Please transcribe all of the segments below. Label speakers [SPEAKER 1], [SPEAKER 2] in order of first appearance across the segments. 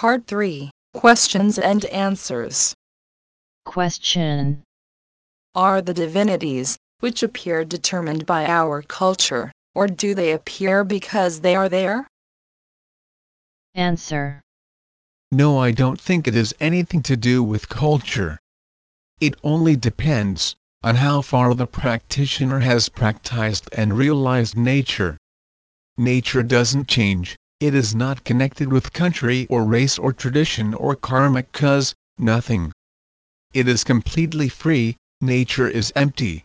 [SPEAKER 1] Part 3 Questions and Answers.
[SPEAKER 2] Question.
[SPEAKER 1] Are the divinities, which appear determined by our culture, or do they appear because they are there?
[SPEAKER 2] Answer.
[SPEAKER 3] No, I don't think it has anything to do with culture. It only depends on how far the practitioner has practiced and realized nature. Nature doesn't change, it is not connected with country or race or tradition or karmic cause, nothing. It is completely free, nature is empty.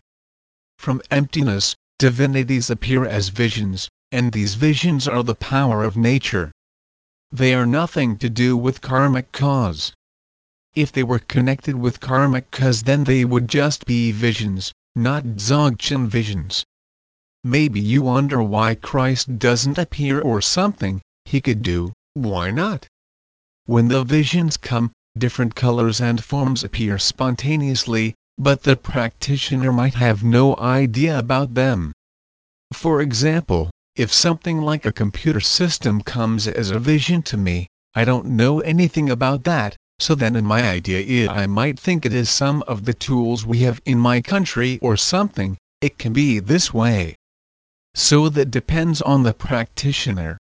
[SPEAKER 3] From emptiness, divinities appear as visions, and these visions are the power of nature. They are nothing to do with karmic cause. If they were connected with karmic cause then they would just be visions, not Dzogchen visions. Maybe you wonder why Christ doesn't appear or something, he could do, why not? When the visions come, different colors and forms appear spontaneously, but the practitioner might have no idea about them. For example, if something like a computer system comes as a vision to me, I don't know anything about that, so then in my idea I might think it is some of the tools we have in my country or something, it can be this way. So that depends on the practitioner.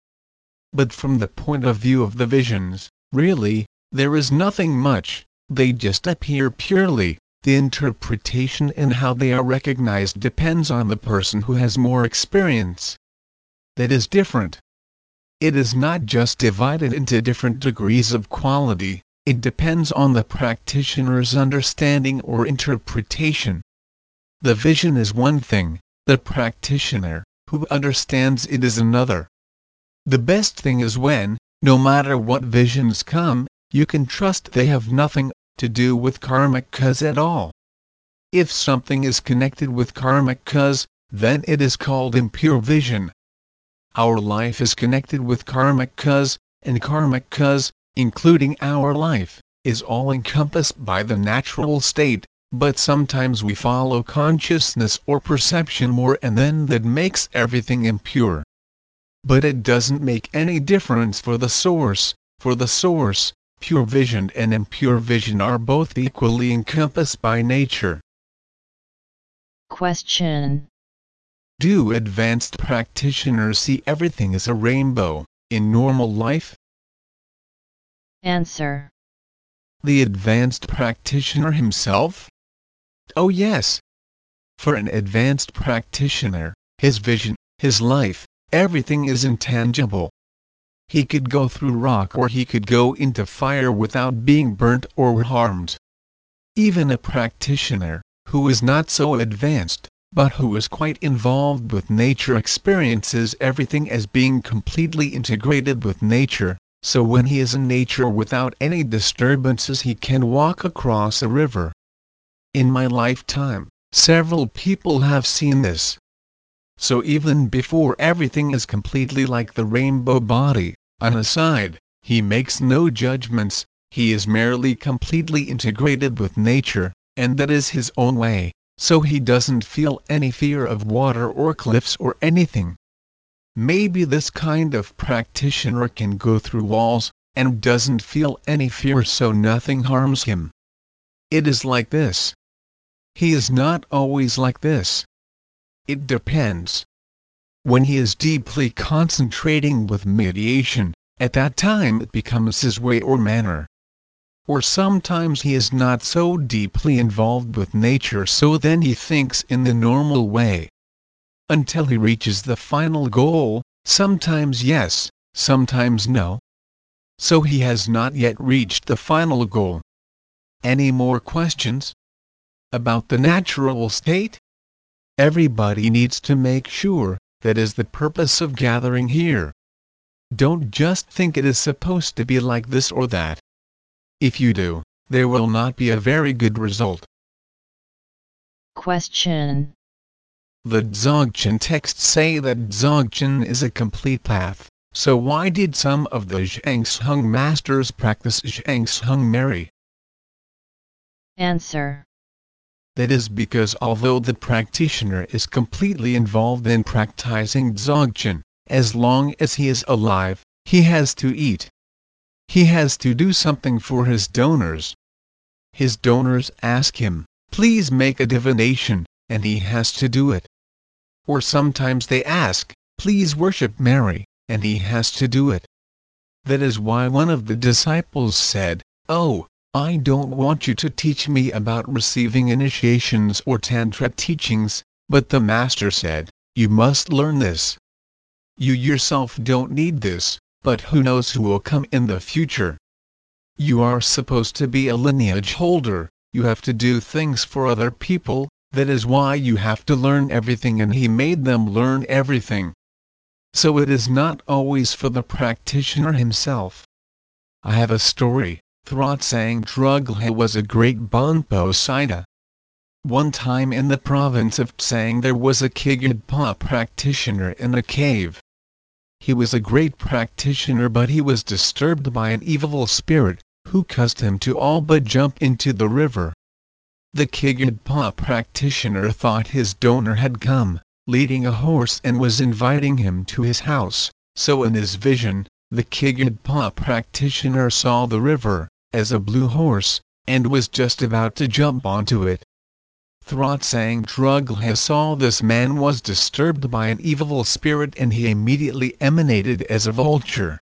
[SPEAKER 3] But from the point of view of the visions, really, there is nothing much, they just appear purely. The interpretation and how they are recognized depends on the person who has more experience. That is different. It is not just divided into different degrees of quality, it depends on the practitioner's understanding or interpretation. The vision is one thing, the practitioner, who understands it is another. The best thing is when, no matter what visions come, you can trust they have nothing to do with karmic cause at all. If something is connected with karmic cause, then it is called impure vision. Our life is connected with karmic cause, and karmic cause, including our life, is all encompassed by the natural state, but sometimes we follow consciousness or perception more and then that makes everything impure. But it doesn't make any difference for the source, for the source, pure vision and impure vision are both equally encompassed by nature.
[SPEAKER 2] Question.
[SPEAKER 3] Do advanced practitioners see everything as a rainbow, in normal life?
[SPEAKER 2] Answer.
[SPEAKER 3] The advanced practitioner himself? Oh yes. For an advanced practitioner, his vision, his life, everything is intangible. He could go through rock or he could go into fire without being burnt or harmed. Even a practitioner, who is not so advanced, but who is quite involved with nature experiences everything as being completely integrated with nature, so when he is in nature without any disturbances he can walk across a river. In my lifetime, several people have seen this. So even before everything is completely like the rainbow body, on a side, he makes no judgments, he is merely completely integrated with nature, and that is his own way, so he doesn't feel any fear of water or cliffs or anything. Maybe this kind of practitioner can go through walls, and doesn't feel any fear so nothing harms him. It is like this. He is not always like this. It depends. When he is deeply concentrating with mediation, at that time it becomes his way or manner. Or sometimes he is not so deeply involved with nature so then he thinks in the normal way. Until he reaches the final goal, sometimes yes, sometimes no. So he has not yet reached the final goal. Any more questions? About the natural state? Everybody needs to make sure, that is the purpose of gathering here. Don't just think it is supposed to be like this or that. If you do, there will not be a very good result.
[SPEAKER 2] Question.
[SPEAKER 3] The Dzogchen texts say that Dzogchen is a complete path, so why did some of the Zhang Zhung masters practice Zhang Zhung Meri?
[SPEAKER 2] Answer.
[SPEAKER 3] That is because although the practitioner is completely involved in practicing Dzogchen, as long as he is alive, he has to eat. he has to do something for his donors. His donors ask him, please make a divination, and he has to do it. Or sometimes they ask, please worship Meri, and he has to do it. That is why one of the disciples said, Oh, I don't want you to teach me about receiving initiations or Tantra teachings, but the Master said, You must learn this. You yourself don't need this, but who knows who will come in the future. You are supposed to be a lineage holder, you have to do things for other people, that is why you have to learn everything and he made them learn everything. So it is not always for the practitioner himself. I have a story, Throtsang Drugla was a great Bonpo Siddha. One time in the province of Tsang there was a Kigidpa practitioner in a cave. He was a great practitioner but he was disturbed by an evil spirit, who caused him to all but jump into the river. The Kigidpa practitioner thought his donor had come, leading a horse and was inviting him to his house, so in his vision, the Kigidpa practitioner saw the river, as a blue horse, and was just about to jump onto it. Throtsang Drugla saw this man was disturbed by an evil spirit and he immediately emanated as a vulture.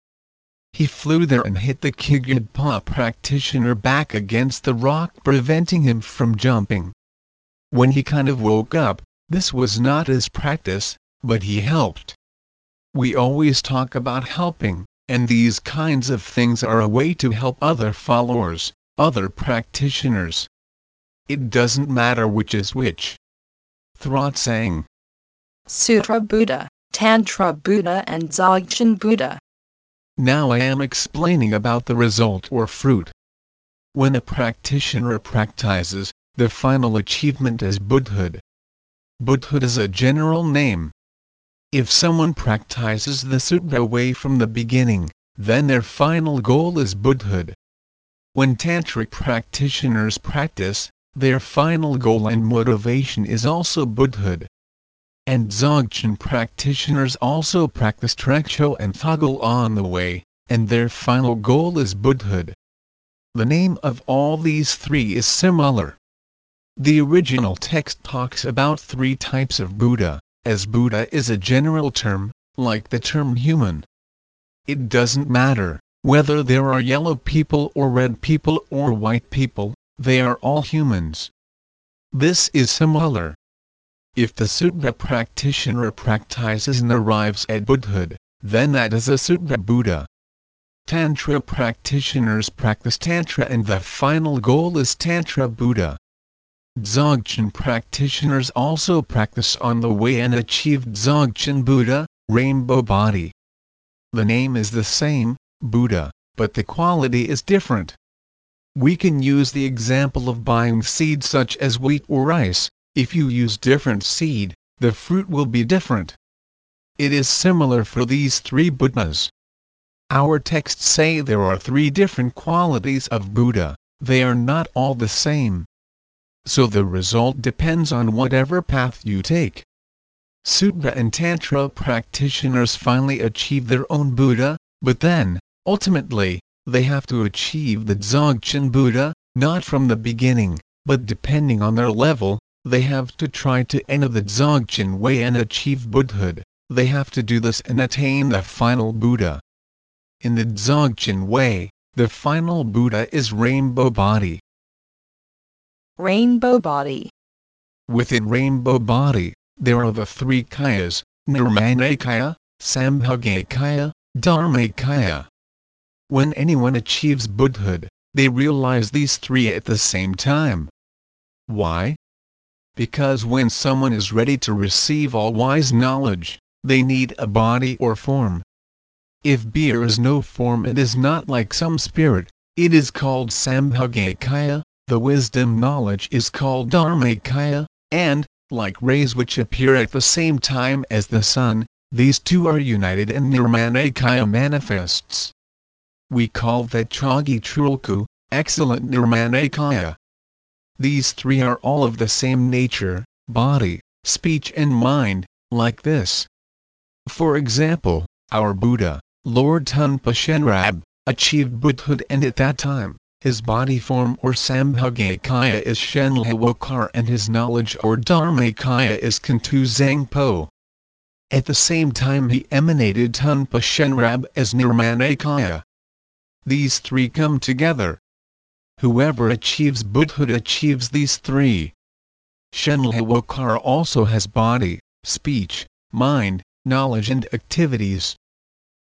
[SPEAKER 3] He flew there and hit the Kigidpa practitioner back against the rock preventing him from jumping. When he kind of woke up, this was not his practice, but he helped. We always talk about helping, and these kinds of things are a way to help other followers, other practitioners. It doesn't matter which is which. Throtsang.
[SPEAKER 1] Sutra Buddha, Tantra Buddha and Dzogchen Buddha.
[SPEAKER 3] Now I am explaining about the result or fruit. When a practitioner practices, the final achievement is Buddhahood. Buddhahood is a general name. If someone practices the sutra way from the beginning, then their final goal is Buddhahood. When Tantric practitioners practice, their final goal and motivation is also Buddhahood. And Dzogchen practitioners also practice Trekcho and Thogel on the way, and their final goal is Buddhahood. The name of all these three is similar. The original text talks about three types of Buddha, as Buddha is a general term, like the term human. It doesn't matter whether there are yellow people or red people or white people, they are all humans. This is similar. If the Sutra practitioner practices and arrives at Buddhahood, then that is a Sutra Buddha. Tantra practitioners practice Tantra and the final goal is Tantra Buddha. Dzogchen practitioners also practice on the way and achieve Dzogchen Buddha, rainbow body. The name is the same, Buddha, but the quality is different. We can use the example of buying seeds such as wheat or rice, if you use different seed, the fruit will be different. It is similar for these three Buddhas. Our texts say there are three different qualities of Buddha, they are not all the same. So the result depends on whatever path you take. Sutra and Tantra practitioners finally achieve their own Buddha, but then, ultimately, they have to achieve the Dzogchen Buddha, not from the beginning, but depending on their level, they have to try to enter the Dzogchen way and achieve Buddhahood, they have to do this and attain the final Buddha. In the Dzogchen way, the final Buddha is rainbow body.
[SPEAKER 1] Rainbow body.
[SPEAKER 3] Within rainbow body, there are the three kayas, Nirmanakaya, Sambhogakaya, Dharmakaya. When anyone achieves Buddhahood, they realize these three at the same time. Why? Because when someone is ready to receive all wise knowledge, they need a body or form. If beer is no form it is not like some spirit, it is called Sambhogakaya, the wisdom knowledge is called Dharmakaya, and, like rays which appear at the same time as the sun, these two are united and Nirmanakaya manifests. We call that Chogi Trulku, excellent Nirmanakaya. These three are all of the same nature, body, speech and mind, like this. For example, our Buddha, Lord Tunpa Shenrab, achieved Buddhahood and at that time, his body form or Sambhogakaya is Shenlewokar and his knowledge or Dharmakaya is Kuntu Zangpo. At the same time he emanated Tunpa Shenrab as Nirmanakaya. These three come together. Whoever achieves Buddhahood achieves these three. Shenlewokar also has body, speech, mind, knowledge and activities.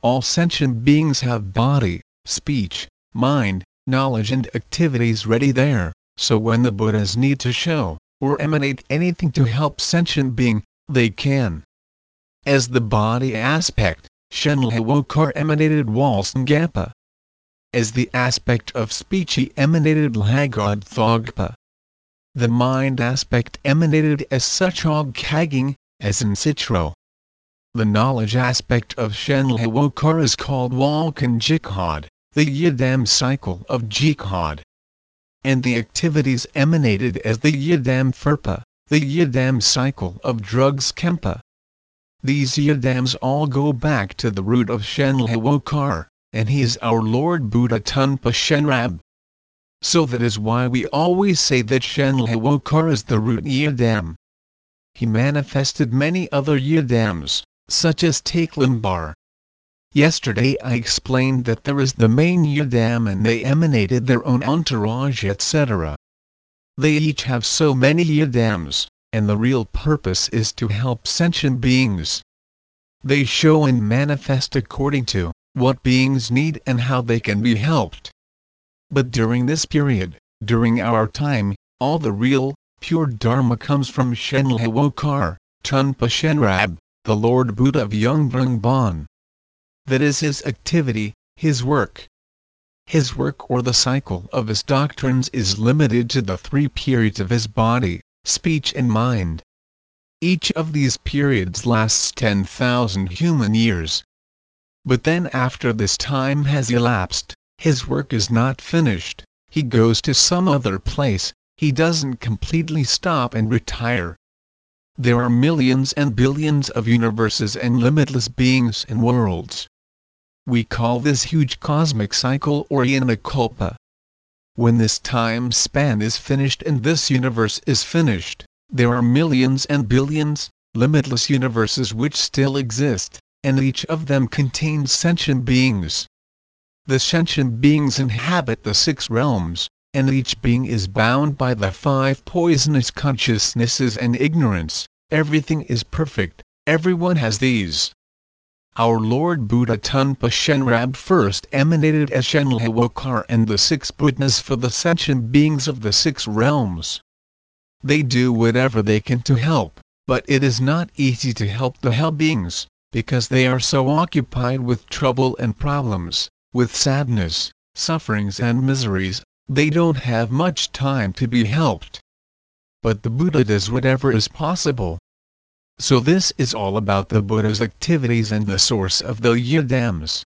[SPEAKER 3] All sentient beings have body, speech, mind, knowledge and activities ready there, so when the Buddhas need to show, or emanate anything to help sentient being, they can. As the body aspect, Shenlewokar emanated Walsangapa. As the aspect of speech he emanated Lhagod Thogpa. The mind aspect emanated as such Kagging, as in Citro. The knowledge aspect of Shenlewokar is called Walkan Jihad, the Yidam cycle of Jihad. And the activities emanated as the Yidam Furpa, the Yidam cycle of drugs Kempa. These Yidams all go back to the root of Shenlewokar, and he is our Lord Buddha Tunpa Shenrab. So that is why we always say that Shenlewokar is the root Yidam. He manifested many other Yidams, such as Taklambar. Yesterday I explained that there is the main Yidam and they emanated their own entourage etc. They each have so many Yidams, and the real purpose is to help sentient beings. They show and manifest according to what beings need and how they can be helped. But during this period, during our time, all the real, pure Dharma comes from Shenlewokar, Tunpa Shenrab, the Lord Buddha of Yungdrung Bon. That is his activity, his work. His work or the cycle of his doctrines is limited to the three periods of his body, speech and mind. Each of these periods lasts 10,000 human years. But then after this time has elapsed, his work is not finished, he goes to some other place, he doesn't completely stop and retire. There are millions and billions of universes and limitless beings and worlds. We call this huge cosmic cycle or Kalpa. When this time span is finished and this universe is finished, there are millions and billions, limitless universes which still exist, and each of them contains sentient beings. The sentient beings inhabit the six realms, and each being is bound by the five poisonous consciousnesses and ignorance. Everything is perfect, everyone has these. Our Lord Buddha Tunpa Shenrab first emanated as Shenlewokar and the six Buddhas for the sentient beings of the six realms. They do whatever they can to help, but it is not easy to help the hell beings, because they are so occupied with trouble and problems with sadness, sufferings and miseries, they don't have much time to be helped. But the Buddha does whatever is possible. So this is all about the Buddha's activities and the source of the yidams.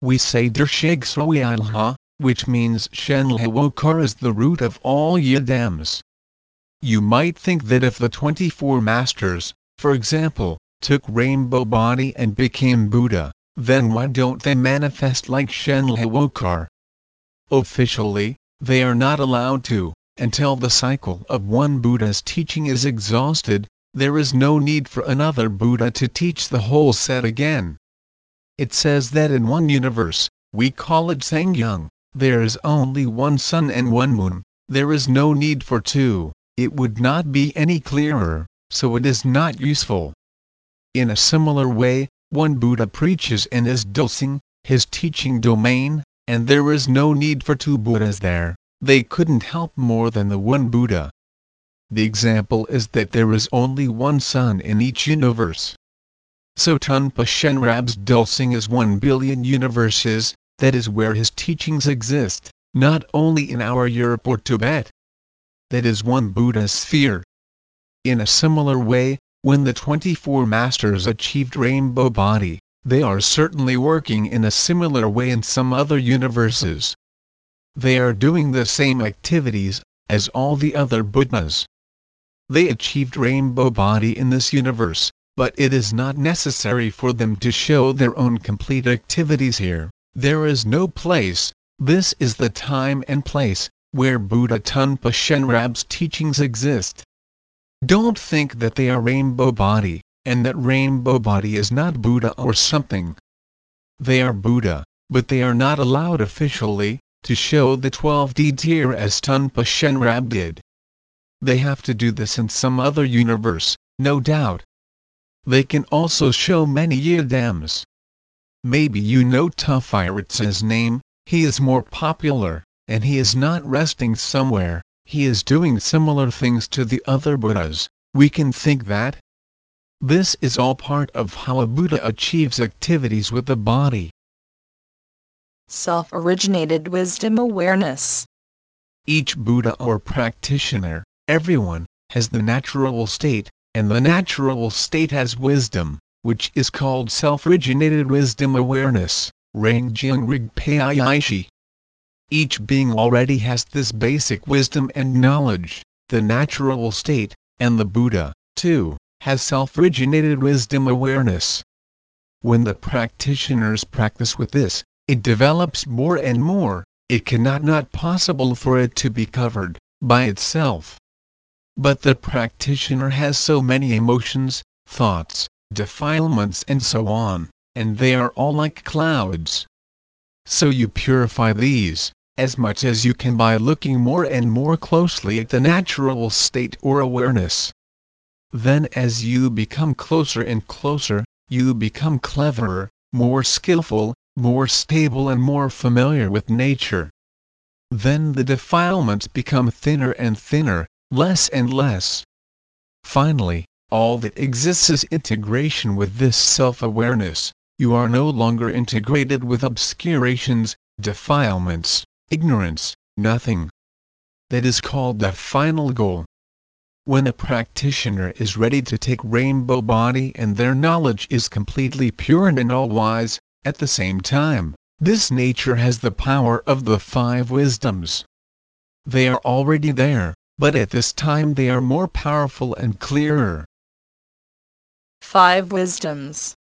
[SPEAKER 3] We say Dershig which means Shenlewokar is the root of all yidams. You might think that if the 24 masters, for example, took rainbow body and became Buddha, then why don't they manifest like Shenlewokar? Officially, they are not allowed to, until the cycle of one Buddha's teaching is exhausted, there is no need for another Buddha to teach the whole set again. It says that in one universe, we call it Sangyung, there is only one sun and one moon, there is no need for two, it would not be any clearer, so it is not useful. In a similar way, one Buddha preaches and is dosing, his teaching domain, and there is no need for two Buddhas there, they couldn't help more than the one Buddha. The example is that there is only one sun in each universe. So Tunpa Shenrab's dosing is one billion universes, that is where his teachings exist, not only in our Europe or Tibet. That is one Buddha sphere. In a similar way, when the 24 masters achieved rainbow body, they are certainly working in a similar way in some other universes. They are doing the same activities as all the other Buddhas. They achieved rainbow body in this universe, but it is not necessary for them to show their own complete activities here, There is no place, this is the time and place, where Buddha Tunpa Shenrab's teachings exist. Don't think that they are rainbow body, and that rainbow body is not Buddha or something. They are Buddha, but they are not allowed officially to show the 12D tier as Tunpa Shenrab did. They have to do this in some other universe, no doubt. They can also show many yidams. Maybe you know Tapihritsa's name, he is more popular, and he is not resting somewhere, he is doing similar things to the other Buddhas, we can think that. This is all part of how a Buddha achieves activities with the body.
[SPEAKER 1] Self-originated wisdom awareness.
[SPEAKER 3] Each Buddha or practitioner, everyone, has the natural state, and the natural state has wisdom, which is called self-originated wisdom awareness. Each being already has this basic wisdom and knowledge, the natural state, and the Buddha, too, has self-originated wisdom awareness. When the practitioners practice with this, it develops more and more, it cannot not possible for it to be covered, by itself. But the practitioner has so many emotions, thoughts, defilements and so on, and they are all like clouds. So you purify these, as much as you can by looking more and more closely at the natural state or awareness. Then as you become closer and closer, you become cleverer, more skillful, more stable and more familiar with nature. Then the defilements become thinner and thinner, less and less. Finally, all that exists is integration with this self-awareness, you are no longer integrated with obscurations, defilements, ignorance, nothing. That is called the final goal. When a practitioner is ready to take rainbow body and their knowledge is completely pure and in all-wise, at the same time, this nature has the power of the five wisdoms. They are already there, but at this time they are more powerful and clearer.
[SPEAKER 1] Five wisdoms.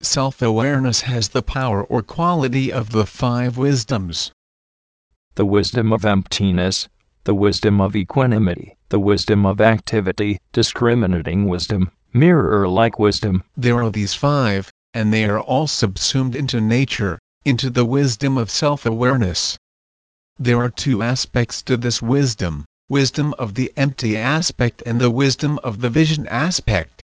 [SPEAKER 3] Self-awareness has the power or quality of the five wisdoms.
[SPEAKER 4] The wisdom of emptiness, the wisdom of equanimity, the wisdom of activity, discriminating wisdom, mirror-like wisdom.
[SPEAKER 3] There are these five, and they are all subsumed into nature, into the wisdom of self-awareness. There are two aspects to this wisdom, wisdom of the empty aspect and the wisdom of the vision aspect.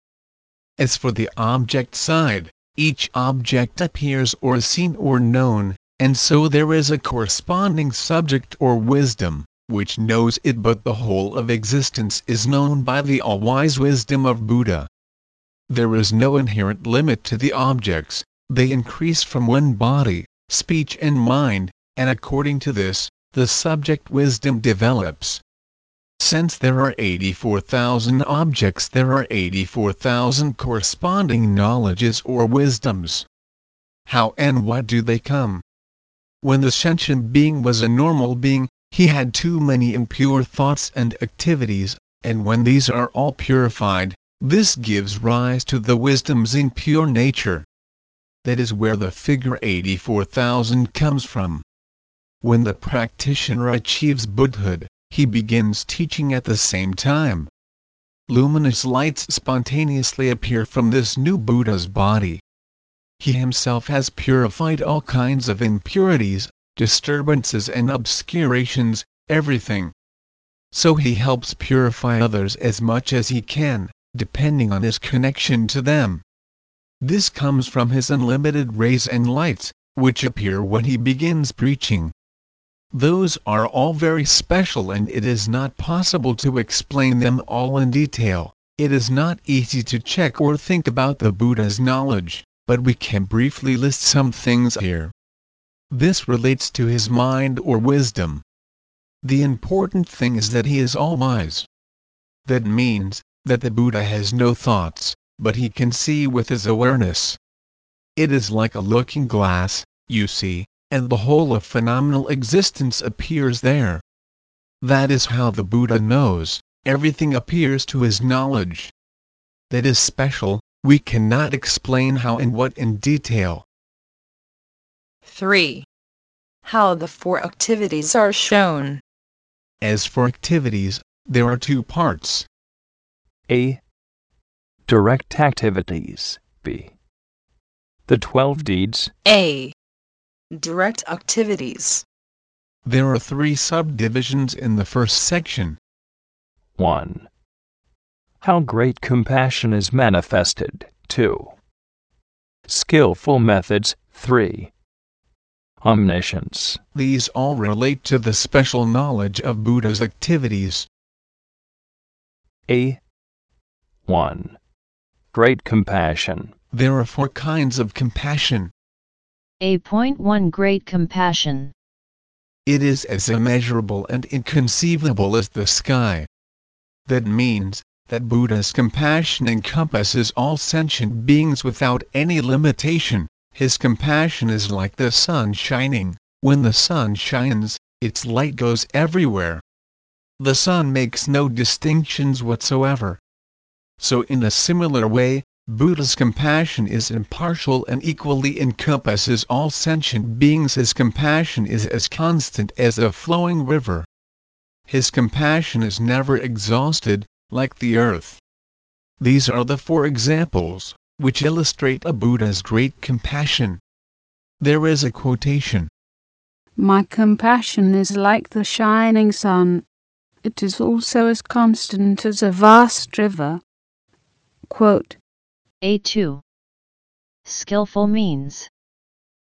[SPEAKER 3] As for the object side, each object appears or is seen or known, and so there is a corresponding subject or wisdom, which knows it but the whole of existence is known by the all-wise wisdom of Buddha. There is no inherent limit to the objects, they increase from one body, speech and mind, and according to this, the subject wisdom develops. Since there are 84,000 objects there are 84,000 corresponding knowledges or wisdoms. How and why do they come? When the sentient being was a normal being, he had too many impure thoughts and activities, and when these are all purified, this gives rise to the wisdoms in pure nature. That is where the figure 84,000 comes from. When the practitioner achieves Buddhahood, he begins teaching at the same time. Luminous lights spontaneously appear from this new Buddha's body. He himself has purified all kinds of impurities, disturbances and obscurations, everything. So he helps purify others as much as he can, depending on his connection to them. This comes from his unlimited rays and lights, which appear when he begins preaching. Those are all very special and it is not possible to explain them all in detail. It is not easy to check or think about the Buddha's knowledge, but we can briefly list some things here. This relates to his mind or wisdom. The important thing is that he is all-wise. That means, that the Buddha has no thoughts, but he can see with his awareness. It is like a looking glass, you see, and the whole of phenomenal existence appears there. That is how the Buddha knows, everything appears to his knowledge. That is special, we cannot explain how and what in detail.
[SPEAKER 1] 3. How the four activities are shown.
[SPEAKER 3] As for activities, there are two parts.
[SPEAKER 4] A. Direct activities. B. The 12 deeds.
[SPEAKER 1] A. Direct activities.
[SPEAKER 3] There are three subdivisions in the first section.
[SPEAKER 4] 1. How great compassion is manifested. 2. Skillful methods. 3. Omniscience.
[SPEAKER 3] These all relate to the special knowledge of Buddha's activities.
[SPEAKER 4] A. 1. Great compassion.
[SPEAKER 3] There are four kinds of compassion.
[SPEAKER 2] A.1 Great compassion.
[SPEAKER 3] It is as immeasurable and inconceivable as the sky. That means that Buddha's compassion encompasses all sentient beings without any limitation. His compassion is like the sun shining. When the sun shines, its light goes everywhere. The sun makes no distinctions whatsoever. So in a similar way, Buddha's compassion is impartial and equally encompasses all sentient beings. His compassion is as constant as a flowing river. His compassion is never exhausted, like the earth. These are the four examples, which illustrate a Buddha's great compassion. There is a quotation.
[SPEAKER 5] My compassion is like the shining sun. It is also as constant as a vast river. Quote,
[SPEAKER 2] A2. Skillful means.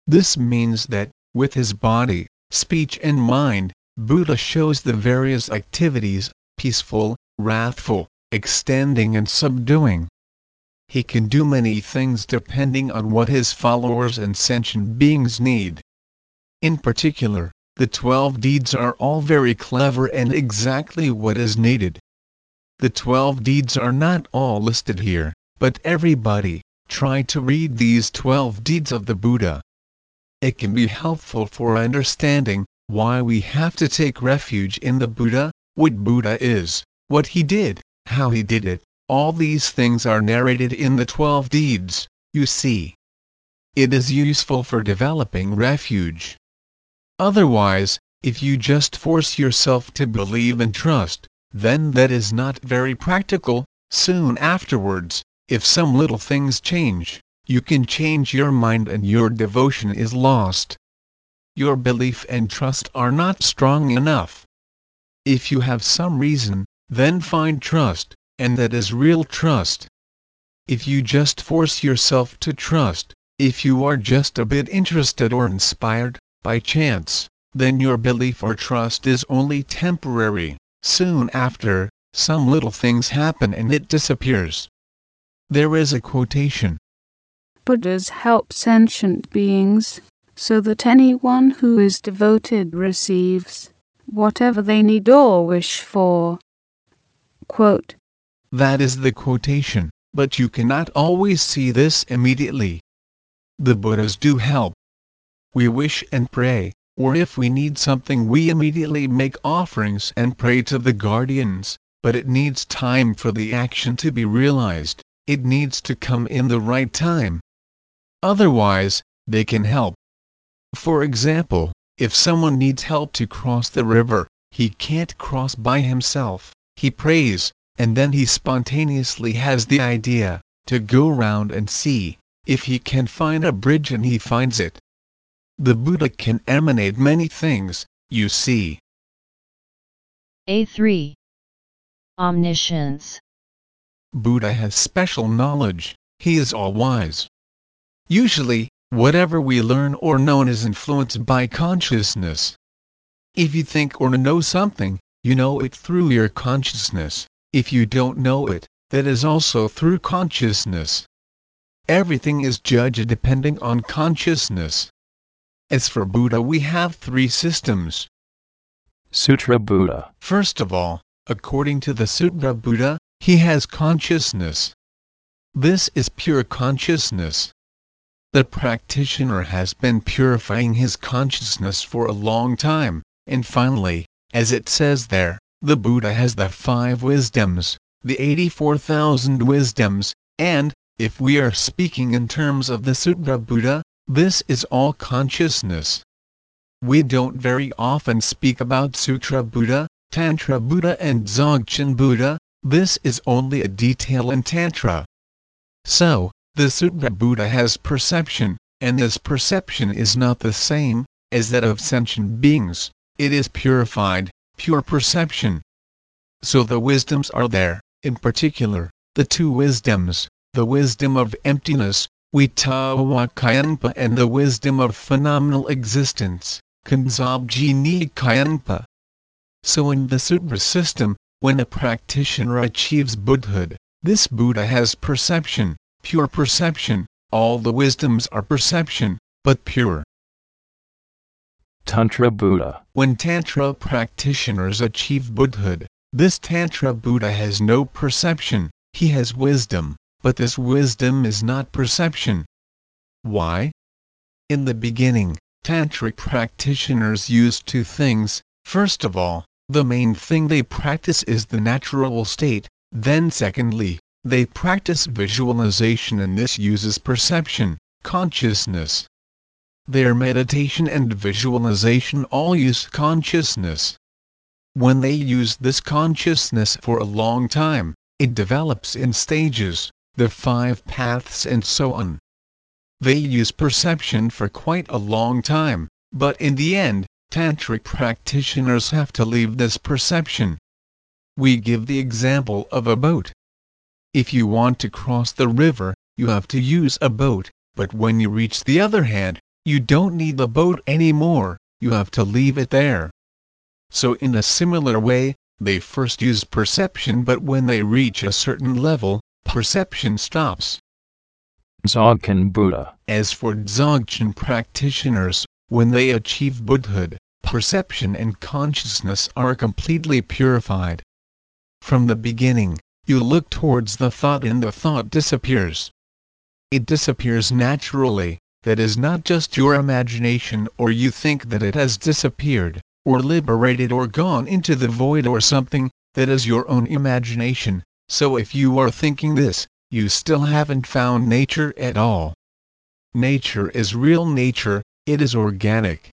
[SPEAKER 3] This means that, with his body, speech and mind, Buddha shows the various activities, peaceful, wrathful, extending and subduing. He can do many things depending on what his followers and sentient beings need. In particular, the twelve deeds are all very clever and exactly what is needed. The twelve deeds are not all listed here, but everybody, try to read these twelve deeds of the Buddha. It can be helpful for understanding why we have to take refuge in the Buddha, what Buddha is, what he did, how he did it. All these things are narrated in the twelve deeds, you see. It is useful for developing refuge. Otherwise, if you just force yourself to believe and trust, then that is not very practical. Soon afterwards, if some little things change, you can change your mind and your devotion is lost. Your belief and trust are not strong enough. If you have some reason, then find trust, and that is real trust. If you just force yourself to trust, if you are just a bit interested or inspired, by chance, then your belief or trust is only temporary. Soon after, some little things happen and it disappears. There is a quotation.
[SPEAKER 5] Buddhas help sentient beings, so that anyone who is devoted receives whatever they need or wish for. Quote,
[SPEAKER 3] That is the quotation, but you cannot always see this immediately. The Buddhas do help. We wish and pray, or if we need something we immediately make offerings and pray to the guardians, but it needs time for the action to be realized, it needs to come in the right time. Otherwise, they can help. For example, if someone needs help to cross the river, he can't cross by himself, he prays, and then he spontaneously has the idea to go round and see if he can find a bridge and he finds it. The Buddha can emanate many things, you see.
[SPEAKER 2] A3. Omniscience.
[SPEAKER 3] Buddha has special knowledge, he is all wise. Usually, whatever we learn or know is influenced by consciousness. If you think or know something, you know it through your consciousness. If you don't know it, that is also through consciousness. Everything is judged depending on consciousness. As for Buddha, we have three systems.
[SPEAKER 4] Sutra Buddha.
[SPEAKER 3] First of all, according to the Sutra Buddha, he has consciousness. This is pure consciousness. The practitioner has been purifying his consciousness for a long time, and finally, as it says there, the Buddha has the five wisdoms, the 84,000 wisdoms, and, if we are speaking in terms of the Sutra Buddha, This is all consciousness. We don't very often speak about Sutra Buddha, Tantra Buddha and Dzogchen Buddha, this is only a detail in Tantra. So, the Sutra Buddha has perception, and this perception is not the same as that of sentient beings, it is purified, pure perception. So the wisdoms are there, in particular, the two wisdoms, the wisdom of emptiness, Vitawakayanpa and the wisdom of phenomenal existence, Kanzabjini Kayanpa. So in the Sutra system, when a practitioner achieves Buddhahood, this Buddha has perception, pure perception, all the wisdoms are perception, but pure.
[SPEAKER 4] Tantra Buddha.
[SPEAKER 3] When Tantra practitioners achieve Buddhahood, this Tantra Buddha has no perception, he has wisdom, but this wisdom is not perception. Why? In the beginning, Tantric practitioners use two things, first of all, the main thing they practice is the natural state, then secondly, they practice visualization and this uses perception, consciousness. Their meditation and visualization all use consciousness. When they use this consciousness for a long time, it develops in stages, the five paths and so on. They use perception for quite a long time, but in the end, Tantric practitioners have to leave this perception. We give the example of a boat. If you want to cross the river, you have to use a boat, but when you reach the other hand, you don't need the boat anymore, you have to leave it there. So in a similar way, they first use perception but when they reach a certain level, perception stops.
[SPEAKER 4] Dzogchen Buddha.
[SPEAKER 3] As for Dzogchen practitioners, when they achieve Buddhahood, perception and consciousness are completely purified. From the beginning, you look towards the thought and the thought disappears. It disappears naturally, that is not just your imagination or you think that it has disappeared, or liberated or gone into the void or something, that is your own imagination, so if you are thinking this, you still haven't found nature at all. Nature is real nature, it is organic.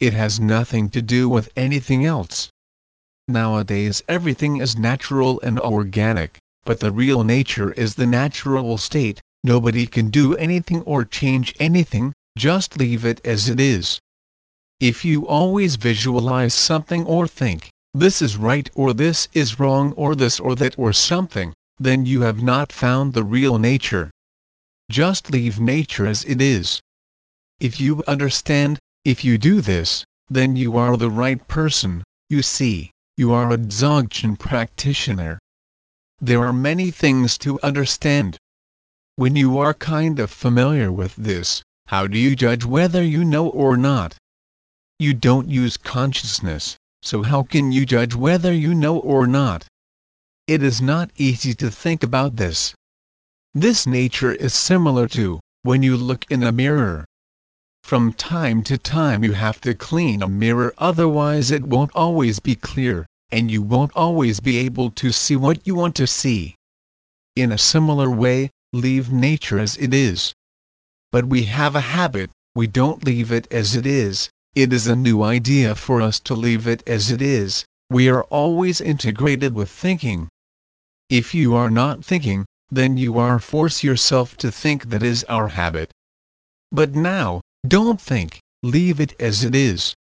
[SPEAKER 3] It has nothing to do with anything else. Nowadays everything is natural and organic, but the real nature is the natural state, nobody can do anything or change anything, just leave it as it is. If you always visualize something or think, this is right or this is wrong or this or that or something, then you have not found the real nature. Just leave nature as it is. If you understand, if you do this, then you are the right person, you see, you are a Dzogchen practitioner. There are many things to understand. When you are kind of familiar with this, how do you judge whether you know or not? You don't use consciousness, so how can you judge whether you know or not? It is not easy to think about this. This nature is similar to when you look in a mirror. From time to time you have to clean a mirror otherwise it won't always be clear, and you won't always be able to see what you want to see. In a similar way, leave nature as it is. But we have a habit, we don't leave it as it is, it is a new idea for us to leave it as it is, we are always integrated with thinking. If you are not thinking, then you are force yourself to think that is our habit. But now, don't think, leave it as it is.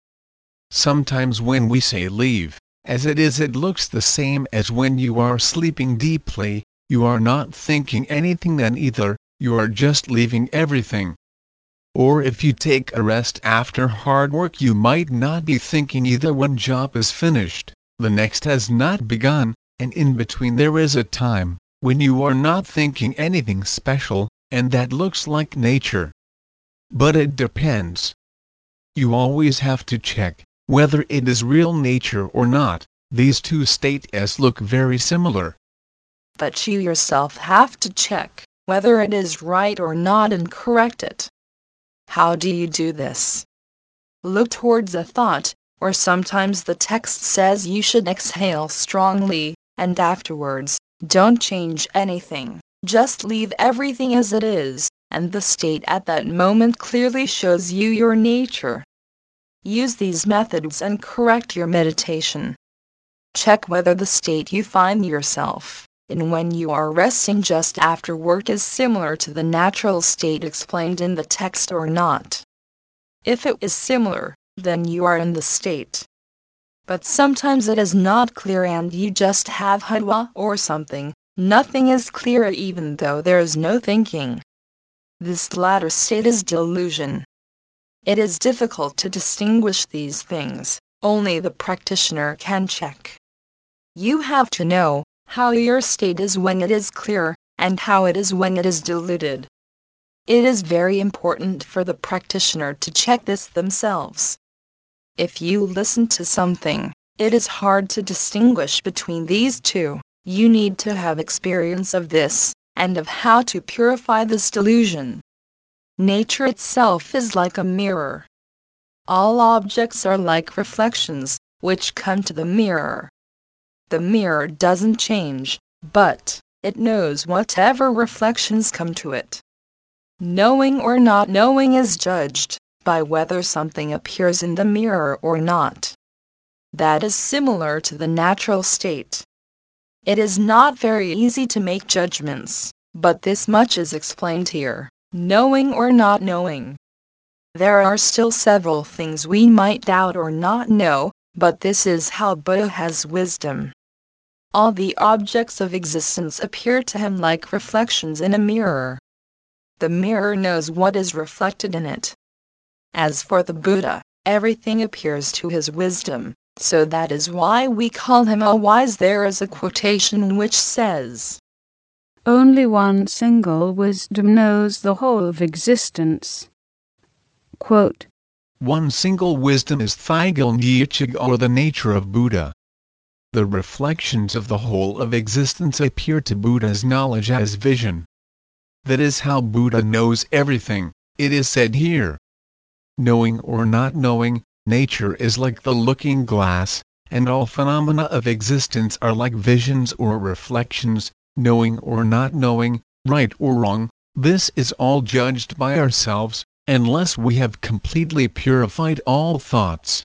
[SPEAKER 3] Sometimes when we say leave, as it is it looks the same as when you are sleeping deeply, you are not thinking anything then either, you are just leaving everything. Or if you take a rest after hard work you might not be thinking either one job is finished, the next has not begun, and in between there is a time, when you are not thinking anything special, and that looks like nature. But it depends. You always have to check whether it is real nature or not. These two states look very similar.
[SPEAKER 1] But you yourself have to check whether it is right or not and correct it. How do you do this? Look towards a thought, or sometimes the text says you should exhale strongly, and afterwards, don't change anything, just leave everything as it is, and the state at that moment clearly shows you your nature. Use these methods and correct your meditation. Check whether the state you find yourself in when you are resting just after work is similar to the natural state explained in the text or not. If it is similar, then you are in the state. But sometimes it is not clear and you just have hudwa or something, nothing is clear even though there is no thinking. This latter state is delusion. It is difficult to distinguish these things, only the practitioner can check. You have to know how your state is when it is clear, and how it is when it is diluted. It is very important for the practitioner to check this themselves. If you listen to something, it is hard to distinguish between these two, you need to have experience of this, and of how to purify this delusion. Nature itself is like a mirror. All objects are like reflections, which come to the mirror. The mirror doesn't change, but it knows whatever reflections come to it. Knowing or not knowing is judged by whether something appears in the mirror or not. That is similar to the natural state. It is not very easy to make judgments, but this much is explained here knowing or not knowing. There are still several things we might doubt or not know, but this is how Buddha has wisdom. All the objects of existence appear to him like reflections in a mirror. The mirror knows what is reflected in it. As for the Buddha, everything appears to his wisdom, so that is why we call him a wise. There is a quotation which says,
[SPEAKER 5] only one single wisdom knows the whole of existence. Quote,
[SPEAKER 3] one single wisdom is Thigul Nyechig or the nature of Buddha. The reflections of the whole of existence appear to Buddha's knowledge as vision. That is how Buddha knows everything, it is said here. Knowing or not knowing, nature is like the looking glass, and all phenomena of existence are like visions or reflections, knowing or not knowing, right or wrong, this is all judged by ourselves, unless we have completely purified all thoughts.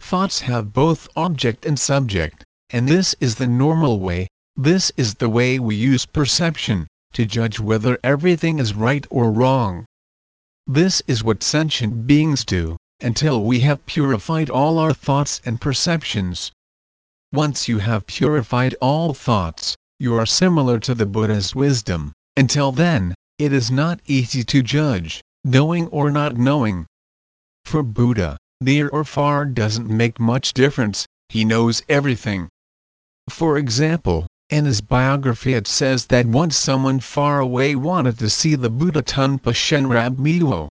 [SPEAKER 3] Thoughts have both object and subject, and this is the normal way, this is the way we use perception, to judge whether everything is right or wrong. This is what sentient beings do, until we have purified all our thoughts and perceptions. Once you have purified all thoughts, you are similar to the Buddha's wisdom. Until then, it is not easy to judge, knowing or not knowing. For Buddha, near or far doesn't make much difference, he knows everything. For example, in his biography it says that once someone far away wanted to see the Buddha Tunpa Shenrab Miwo.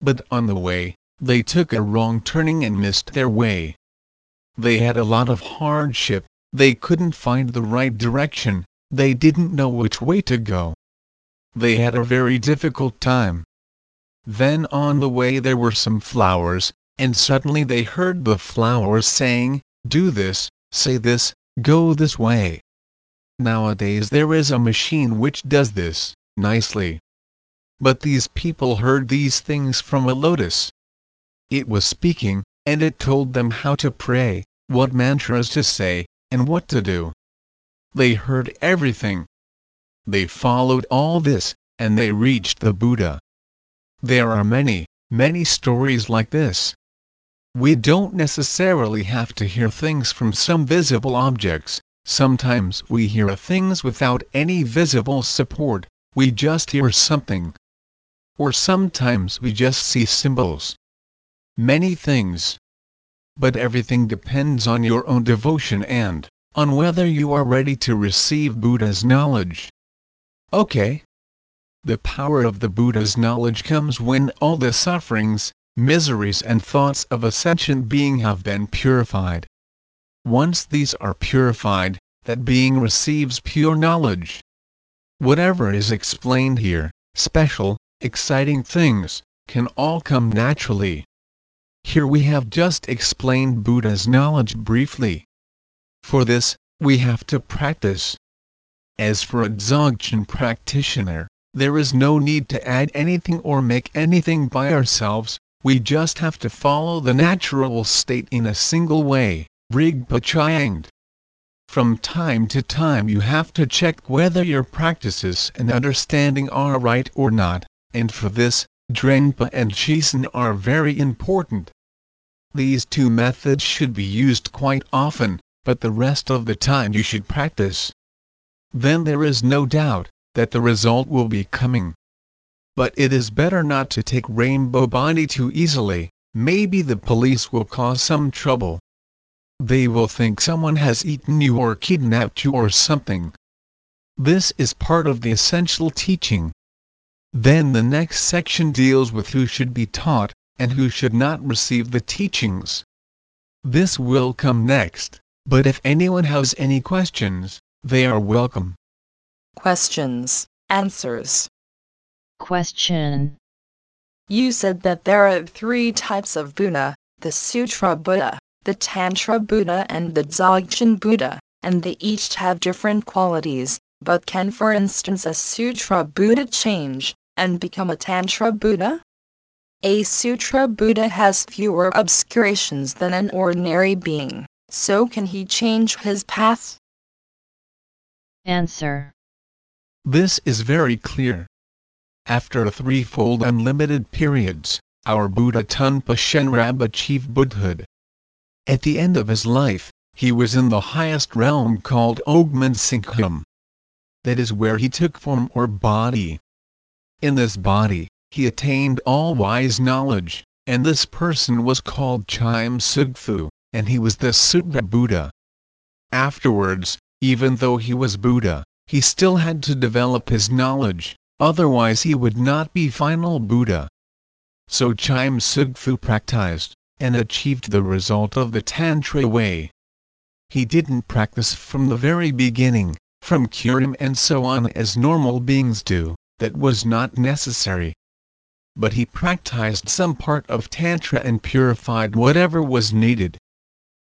[SPEAKER 3] But on the way, they took a wrong turning and missed their way. They had a lot of hardship, they couldn't find the right direction, they didn't know which way to go. They had a very difficult time. Then on the way there were some flowers, and suddenly they heard the flowers saying, Do this, say this, go this way. Nowadays there is a machine which does this, nicely. But these people heard these things from a lotus. It was speaking, and it told them how to pray, what mantras to say, and what to do. They heard everything. They followed all this, and they reached the Buddha. There are many, many stories like this. We don't necessarily have to hear things from some visible objects, sometimes we hear things without any visible support, we just hear something. Or sometimes we just see symbols. Many things, but everything depends on your own devotion and on whether you are ready to receive Buddha's knowledge. Okay. The power of the Buddha's knowledge comes when all the sufferings, miseries and thoughts of a sentient being have been purified. Once these are purified, that being receives pure knowledge. Whatever is explained here, special, exciting things, can all come naturally. Here we have just explained Buddha's knowledge briefly. For this, we have to practice. As for a Dzogchen practitioner, There is no need to add anything or make anything by ourselves, we just have to follow the natural state in a single way, Rigpa. From time to time you have to check whether your practices and understanding are right or not, and for this, Drenpa and Chisen are very important. These two methods should be used quite often, but the rest of the time you should practice. Then there is no doubt that the result will be coming. But it is better not to take rainbow body too easily, maybe the police will cause some trouble. They will think someone has eaten you or kidnapped you or something. This is part of the essential teaching. Then the next section deals with who should be taught, and who should not receive the teachings. This will come next, but if anyone has any questions, they are welcome.
[SPEAKER 1] Questions, answers.
[SPEAKER 2] Question.
[SPEAKER 1] You said that there are three types of Buddha the Sutra Buddha, the Tantra Buddha, and the Dzogchen Buddha, and they each have different qualities. But can, for instance, a Sutra Buddha change and become a Tantra Buddha? A Sutra Buddha has fewer obscurations than an ordinary being, so can he change his path?
[SPEAKER 2] Answer.
[SPEAKER 3] This is very clear. After threefold unlimited periods, our Buddha Tunpa Shenrab achieved Buddhahood. At the end of his life, he was in the highest realm called Ogman Sinkham. That is where he took form or body. In this body, he attained all-wise knowledge, and this person was called Chaim Sugfu, and he was the Sutra Buddha. Afterwards, even though he was Buddha, he still had to develop his knowledge, otherwise he would not be final Buddha. So Chaim Sugfu practiced, and achieved the result of the Tantra way. He didn't practice from the very beginning, from Kurim and so on as normal beings do, that was not necessary. But he practiced some part of Tantra and purified whatever was needed.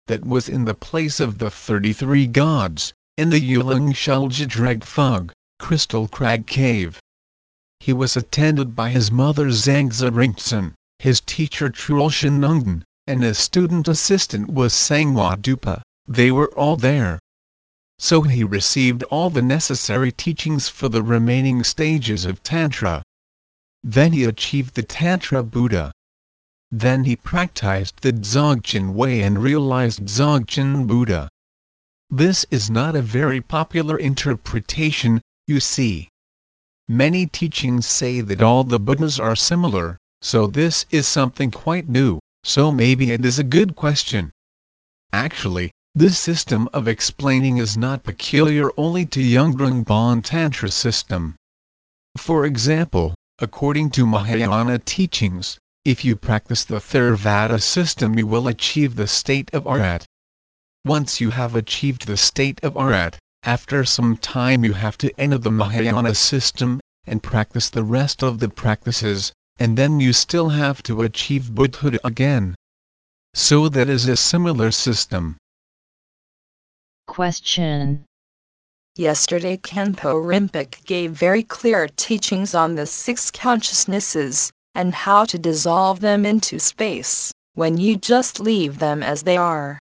[SPEAKER 3] That was in the place of the 33 gods, in the Yulung Shulja Thug, Crystal Crag Cave. He was attended by his mother Zangza Rinchen, his teacher Trulshan Nungden, and his student assistant was Sangwa Dupa, they were all there. So he received all the necessary teachings for the remaining stages of Tantra. Then he achieved the Tantra Buddha. Then he practiced the Dzogchen way and realized Dzogchen Buddha. This is not a very popular interpretation, you see. Many teachings say that all the Buddhas are similar, so this is something quite new, so maybe it is a good question. Actually, this system of explaining is not peculiar only to Yungdrung Bon Tantra system. For example, according to Mahayana teachings, if you practice the Theravada system you will achieve the state of Arhat. Once you have achieved the state of Arhat, after some time you have to enter the Mahayana system, and practice the rest of the practices, and then you still have to achieve Buddhahood again. So that is a similar system.
[SPEAKER 2] Question.
[SPEAKER 1] Yesterday Khenpo Rinpoche gave very clear teachings on the six consciousnesses, and how to dissolve them into space, when you just leave them as they are.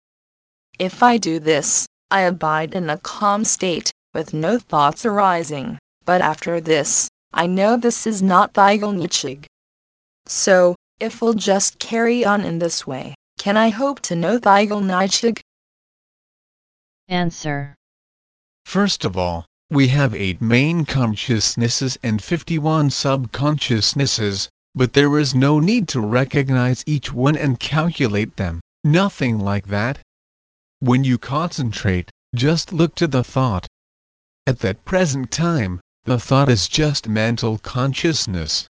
[SPEAKER 1] If I do this, I abide in a calm state, with no thoughts arising, but after this, I know this is not Thigel Nichig. So, if we'll just carry on in this way, can I hope to know Thigel Nichig?
[SPEAKER 2] Answer.
[SPEAKER 3] First of all, we have eight main consciousnesses and 51 subconsciousnesses, but there is no need to recognize each one and calculate them, nothing like that. When you concentrate, just look to the thought. At that present time, the thought is just mental consciousness.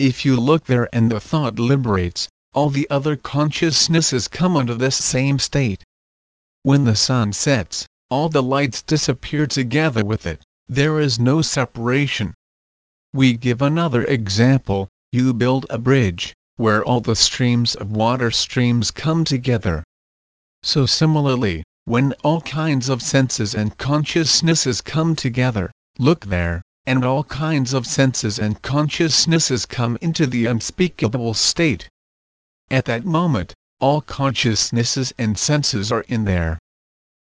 [SPEAKER 3] If you look there and the thought liberates, all the other consciousnesses come under this same state. When the sun sets, all the lights disappear together with it, there is no separation. We give another example, you build a bridge, where all the streams of water streams come together. So similarly, when all kinds of senses and consciousnesses come together, look there, and all kinds of senses and consciousnesses come into the unspeakable state. At that moment, all consciousnesses and senses are in there.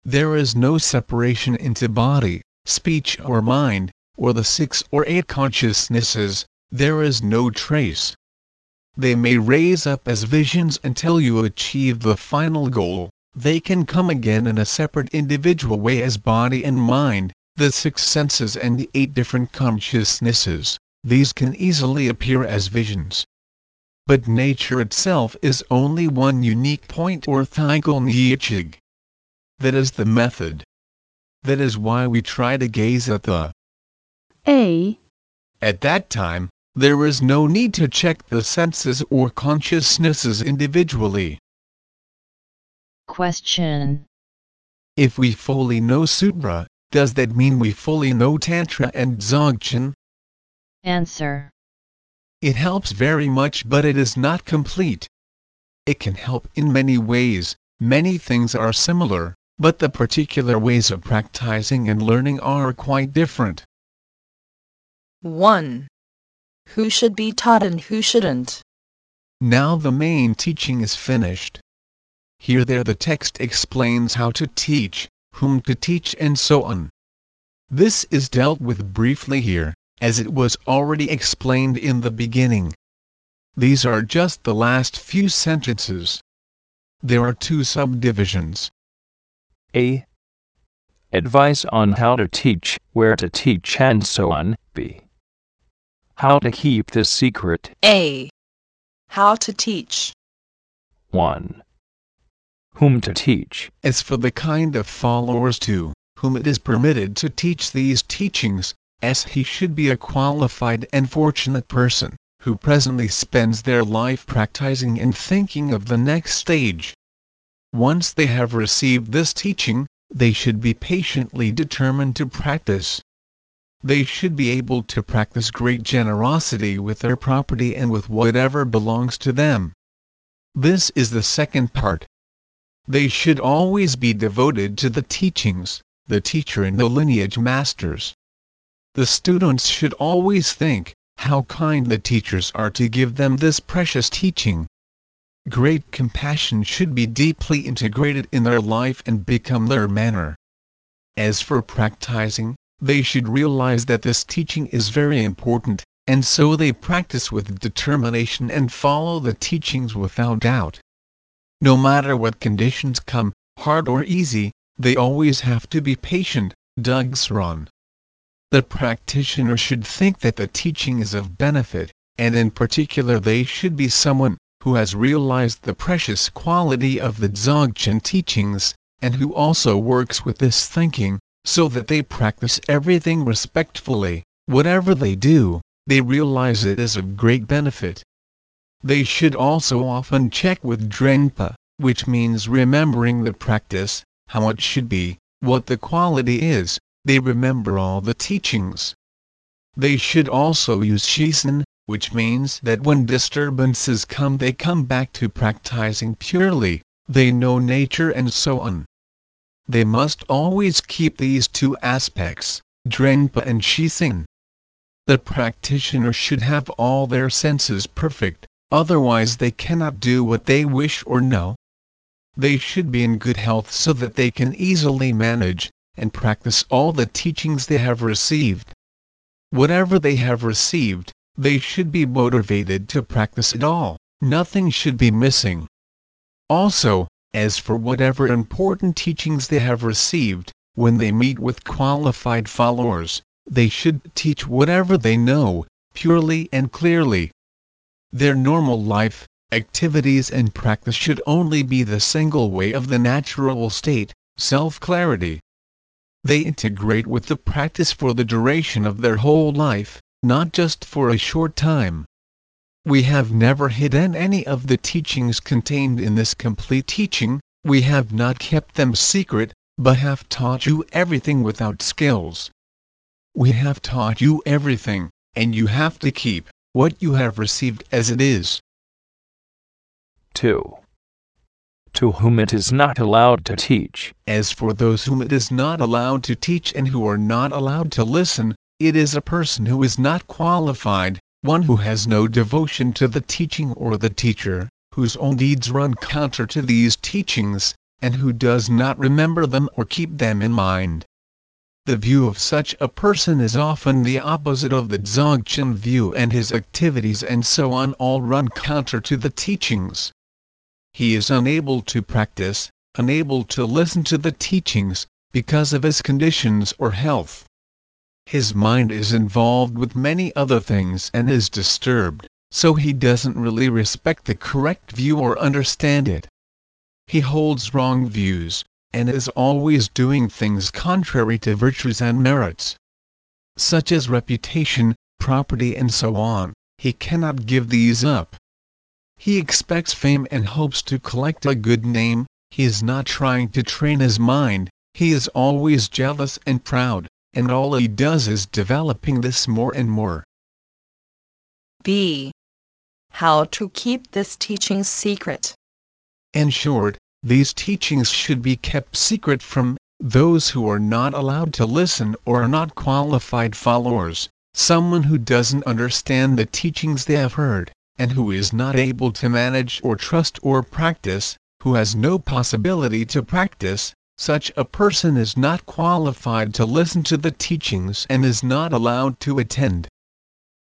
[SPEAKER 3] There is no separation into body, speech or mind, or the six or eight consciousnesses, there is no trace. They may raise up as visions until you achieve the final goal, they can come again in a separate individual way as body and mind, the six senses and the eight different consciousnesses, these can easily appear as visions. But nature itself is only one unique point or Thigel That is the method. That is why we try to gaze at the
[SPEAKER 5] A.
[SPEAKER 3] At that time, there is no need to check the senses or consciousnesses individually.
[SPEAKER 2] Question.
[SPEAKER 3] If we fully know Sutra, does that mean we fully know Tantra and Dzogchen?
[SPEAKER 2] Answer.
[SPEAKER 3] It helps very much but it is not complete. It can help in many ways, many things are similar, but the particular ways of practicing and learning are quite different.
[SPEAKER 1] 1. Who should be taught and who shouldn't?
[SPEAKER 3] Now the main teaching is finished. Here there the text explains how to teach, whom to teach and so on. This is dealt with briefly here, as it was already explained in the beginning. These are just the last few sentences. There are two subdivisions.
[SPEAKER 4] A. Advice on how to teach, where to teach, and so on. B. How to keep this secret.
[SPEAKER 1] A. How to teach.
[SPEAKER 4] 1 whom to teach.
[SPEAKER 3] As for the kind of followers to whom it is permitted to teach these teachings, as he should be a qualified and fortunate person, who presently spends their life practicing and thinking of the next stage. Once they have received this teaching, they should be patiently determined to practice. They should be able to practice great generosity with their property and with whatever belongs to them. This is the second part, they should always be devoted to the teachings, the teacher and the lineage masters. The students should always think, how kind the teachers are to give them this precious teaching. Great compassion should be deeply integrated in their life and become their manner. As for practicing, they should realize that this teaching is very important, and so they practice with determination and follow the teachings without doubt. No matter what conditions come, hard or easy, they always have to be patient, Doug Sron. The practitioner should think that the teaching is of benefit, and in particular they should be someone who has realized the precious quality of the Dzogchen teachings, and who also works with this thinking, so that they practice everything respectfully, whatever they do, they realize it is of great benefit. They should also often check with Drenpa, which means remembering the practice, how it should be, what the quality is, they remember all the teachings. They should also use Shisen, which means that when disturbances come they come back to practicing purely, they know nature and so on. They must always keep these two aspects, Drenpa and Shisen. The practitioner should have all their senses perfect, otherwise they cannot do what they wish or know. They should be in good health so that they can easily manage and practice all the teachings they have received. Whatever they have received, they should be motivated to practice it all, nothing should be missing. Also, as for whatever important teachings they have received, when they meet with qualified followers, they should teach whatever they know, purely and clearly. Their normal life, activities and practice should only be the single way of the natural state, self-clarity. They integrate with the practice for the duration of their whole life, not just for a short time. We have never hidden any of the teachings contained in this complete teaching, we have not kept them secret, but have taught you everything without skills. We have taught you everything, and you have to keep what you have received as it is.
[SPEAKER 4] 2. To whom it is not allowed to teach.
[SPEAKER 3] As for those whom it is not allowed to teach and who are not allowed to listen, it is a person who is not qualified, one who has no devotion to the teaching or the teacher, whose own deeds run counter to these teachings, and who does not remember them or keep them in mind. The view of such a person is often the opposite of the Dzogchen view and his activities and so on all run counter to the teachings. He is unable to practice, unable to listen to the teachings, because of his conditions or health. His mind is involved with many other things and is disturbed, so he doesn't really respect the correct view or understand it. He holds wrong views, and is always doing things contrary to virtues and merits. Such as reputation, property and so on, he cannot give these up. He expects fame and hopes to collect a good name, he is not trying to train his mind, he is always jealous and proud, and all he does is developing this more and more.
[SPEAKER 1] B. How to keep this teaching secret.
[SPEAKER 3] In short, these teachings should be kept secret from those who are not allowed to listen or are not qualified followers, someone who doesn't understand the teachings they have heard, and who is not able to manage or trust or practice, who has no possibility to practice, such a person is not qualified to listen to the teachings and is not allowed to attend.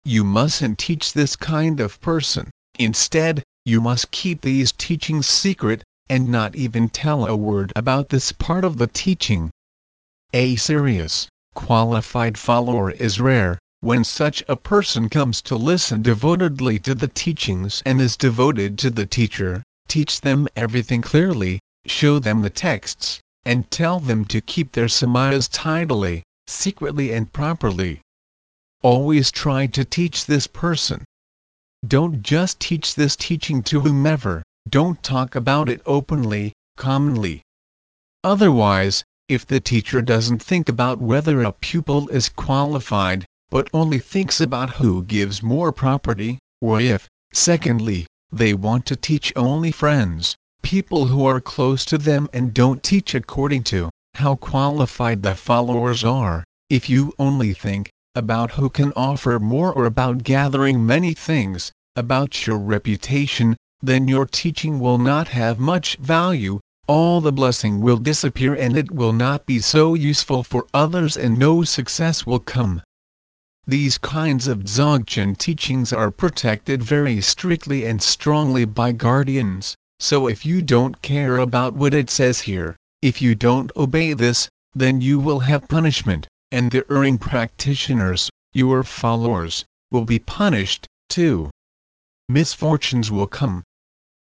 [SPEAKER 3] You mustn't teach this kind of person, instead, you must keep these teachings secret, and not even tell a word about this part of the teaching. A serious, qualified follower is rare, when such a person comes to listen devotedly to the teachings and is devoted to the teacher, teach them everything clearly, show them the texts, and tell them to keep their samayas tidily, secretly and properly. Always try to teach this person. Don't just teach this teaching to whomever, don't talk about it openly, commonly. Otherwise, if the teacher doesn't think about whether a pupil is qualified, but only thinks about who gives more property, or if, secondly, they want to teach only friends, people who are close to them and don't teach according to how qualified the followers are, if you only think about who can offer more or about gathering many things, about your reputation, then your teaching will not have much value, all the blessing will disappear and it will not be so useful for others and no success will come. These kinds of Dzogchen teachings are protected very strictly and strongly by guardians, so if you don't care about what it says here, if you don't obey this, then you will have punishment, and the erring practitioners, your followers, will be punished, too. Misfortunes will come,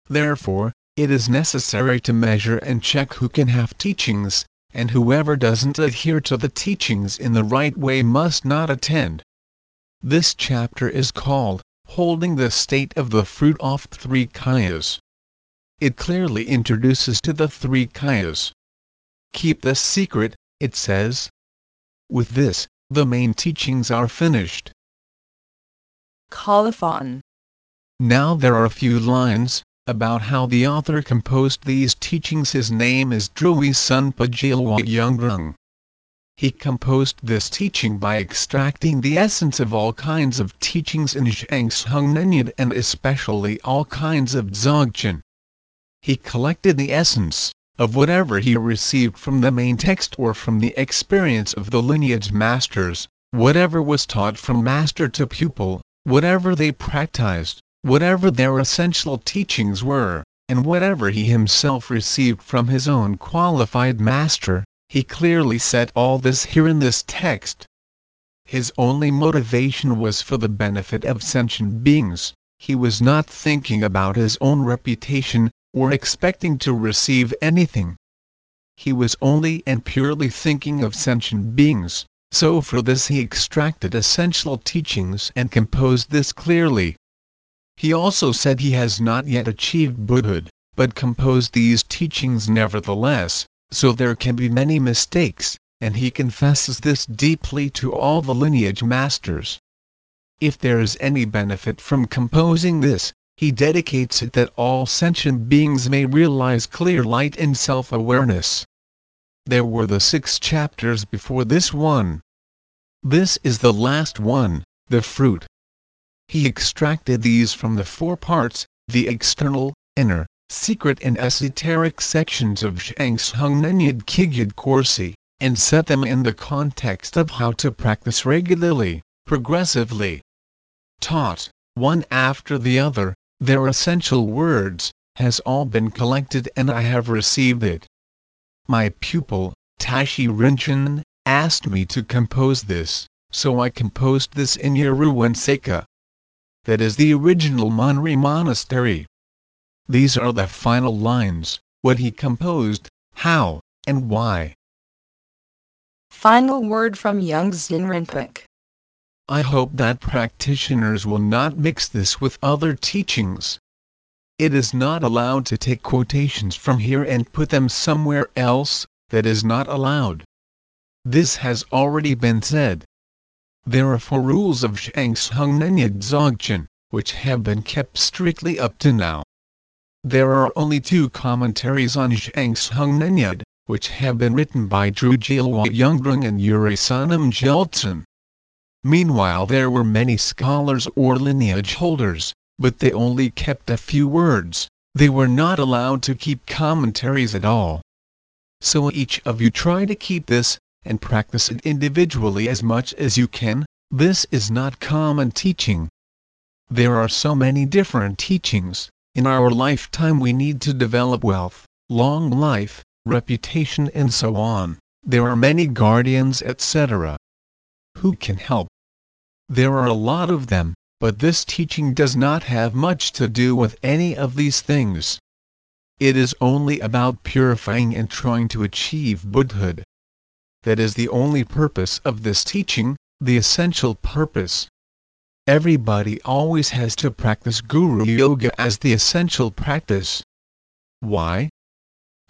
[SPEAKER 3] Therefore, it is necessary to measure and check who can have teachings, and whoever doesn't adhere to the teachings in the right way must not attend. This chapter is called, Holding the State of the Fruit of Three Kayas. It clearly introduces to the three kayas. Keep this secret, it says. With this, the main teachings are finished.
[SPEAKER 1] Colophon.
[SPEAKER 3] Now there are a few lines, about how the author composed these teachings his name is Drui Sunpa Jilwa Yungdrung. He composed this teaching by extracting the essence of all kinds of teachings in Zhang Zhung Nenyad and especially all kinds of Dzogchen. He collected the essence of whatever he received from the main text or from the experience of the lineage masters, whatever was taught from master to pupil, whatever they practiced, whatever their essential teachings were, and whatever he himself received from his own qualified master, he clearly said all this here in this text. His only motivation was for the benefit of sentient beings, he was not thinking about his own reputation, or expecting to receive anything. He was only and purely thinking of sentient beings, so for this he extracted essential teachings and composed this clearly. He also said he has not yet achieved Buddhahood, but composed these teachings nevertheless, so there can be many mistakes, and he confesses this deeply to all the lineage masters. If there is any benefit from composing this, he dedicates it that all sentient beings may realize clear light and self-awareness. There were the six chapters before this one. This is the last one, the fruit. He extracted these from the four parts, the external, inner, secret and esoteric sections of Zhang Zhung Nenyad Kigyud Korsi, and set them in the context of how to practice regularly, progressively. Taught, one after the other, their essential words, has all been collected and I have received it. My pupil, Tashi Rinchen, asked me to compose this, so I composed this in Yeruwenseka. That is the original Menri monastery. These are the final lines, what he composed, how, and why.
[SPEAKER 1] Final word from Yongdzin Rinpoche.
[SPEAKER 3] I hope that practitioners will not mix this with other teachings. It is not allowed to take quotations from here and put them somewhere else, that is not allowed. This has already been said. There are four rules of Zhang Zhung Nenyad Dzogchen, which have been kept strictly up to now. There are only two commentaries on Zhang Zhung Nenyad, which have been written by Drujilwa Yungdrung and Urisanam Jeltsin. Meanwhile there were many scholars or lineage holders, but they only kept a few words, they were not allowed to keep commentaries at all. So each of you try to keep this, and practice it individually as much as you can, this is not common teaching. There are so many different teachings, in our lifetime we need to develop wealth, long life, reputation and so on, there are many guardians etc. Who can help? There are a lot of them, but this teaching does not have much to do with any of these things. It is only about purifying and trying to achieve Buddhahood. That is the only purpose of this teaching, the essential purpose. Everybody always has to practice Guru Yoga as the essential practice. Why?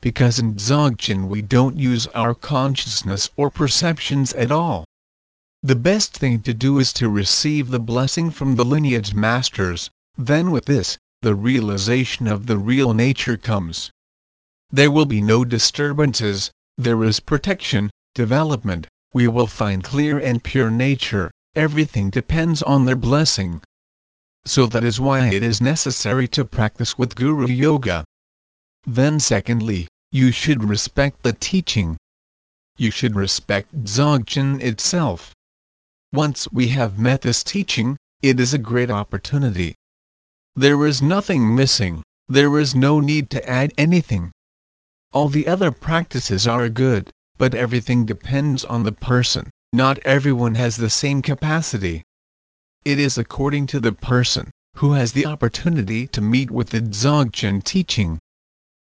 [SPEAKER 3] Because in Dzogchen we don't use our consciousness or perceptions at all. The best thing to do is to receive the blessing from the lineage masters, then with this, the realization of the real nature comes. There will be no disturbances, there is protection, development, we will find clear and pure nature, everything depends on their blessing. So that is why it is necessary to practice with Guru Yoga. Then secondly, you should respect the teaching. You should respect Dzogchen itself. Once we have met this teaching, it is a great opportunity. There is nothing missing, there is no need to add anything. All the other practices are good, but everything depends on the person, not everyone has the same capacity. It is according to the person, who has the opportunity to meet with the Dzogchen teaching.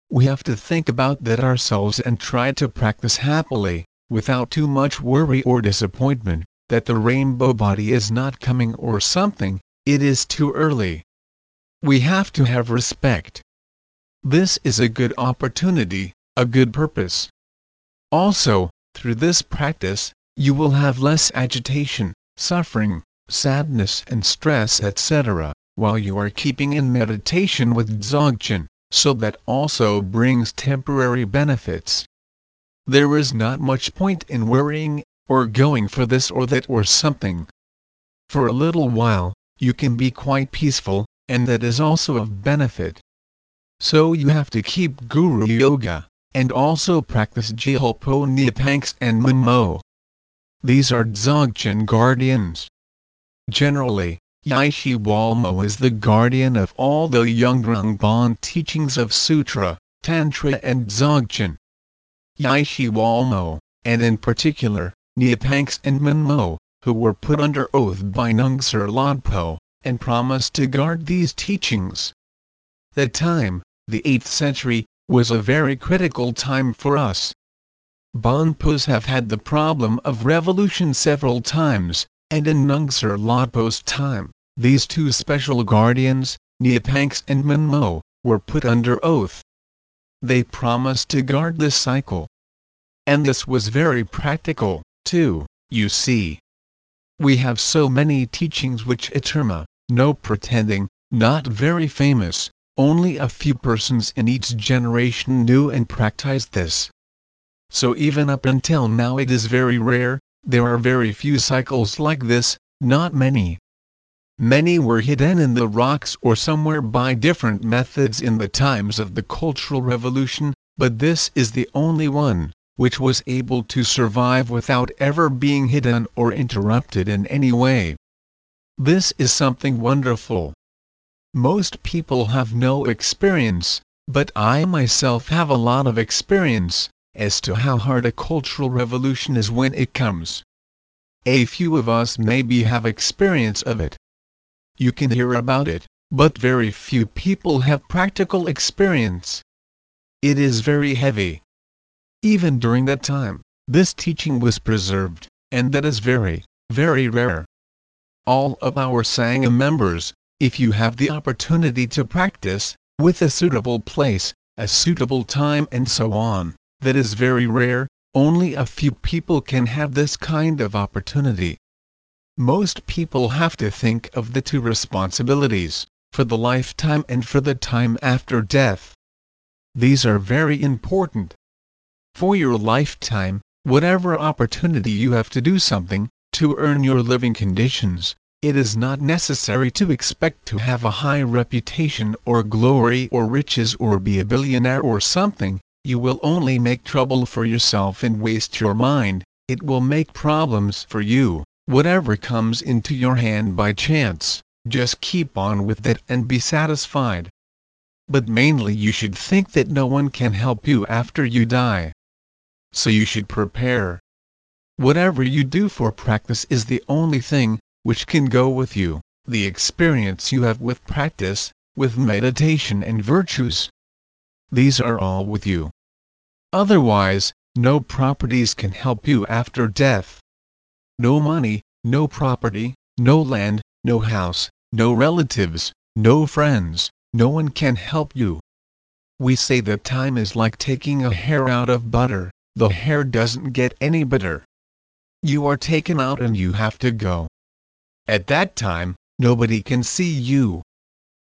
[SPEAKER 3] We have to think about that ourselves and try to practice happily, without too much worry or disappointment, that the rainbow body is not coming or something, it is too early. We have to have respect. This is a good opportunity, a good purpose. Also, through this practice, you will have less agitation, suffering, sadness and stress etc., while you are keeping in meditation with Dzogchen, so that also brings temporary benefits. There is not much point in worrying, or going for this or that or something. For a little while, you can be quite peaceful, and that is also of benefit. So you have to keep Guru Yoga, and also practice Jilpo Nipanks and Munmo. These are Dzogchen guardians. Generally, Yeshe Walmo is the guardian of all the Yungdrung Bon teachings of Sutra, Tantra and Dzogchen. Yeshe Walmo, and in particular, Niapanks and Munmo, who were put under oath by Nungser Lodpo, and promised to guard these teachings. The time, the 8th century, was a very critical time for us. Bonpos have had the problem of revolution several times, and in Nungser Lodpo's time, these two special guardians, Niapanks and Munmo, were put under oath. They promised to guard this cycle. And this was very practical, too, you see. We have so many teachings which Eterma, no pretending, not very famous, only a few persons in each generation knew and practiced this. So even up until now it is very rare, there are very few cycles like this, not many. Many were hidden in the rocks or somewhere by different methods in the times of the Cultural Revolution, but this is the only one which was able to survive without ever being hidden or interrupted in any way. This is something wonderful. Most people have no experience, but I myself have a lot of experience as to how hard a cultural revolution is when it comes. A few of us maybe have experience of it. You can hear about it, but very few people have practical experience. It is very heavy. Even during that time, this teaching was preserved, and that is very, very rare. All of our Sangha members, if you have the opportunity to practice, with a suitable place, a suitable time and so on, that is very rare, only a few people can have this kind of opportunity. Most people have to think of the two responsibilities, for the lifetime and for the time after death. These are very important, for your lifetime, whatever opportunity you have to do something, to earn your living conditions, it is not necessary to expect to have a high reputation or glory or riches or be a billionaire or something, you will only make trouble for yourself and waste your mind, it will make problems for you, whatever comes into your hand by chance, just keep on with it and be satisfied. But mainly you should think that no one can help you after you die so you should prepare. Whatever you do for practice is the only thing which can go with you, the experience you have with practice, with meditation and virtues. These are all with you. Otherwise, no properties can help you after death. No money, no property, no land, no house, no relatives, no friends, no one can help you. We say that time is like taking a hair out of butter the hair doesn't get any better. You are taken out and you have to go. At that time, nobody can see you.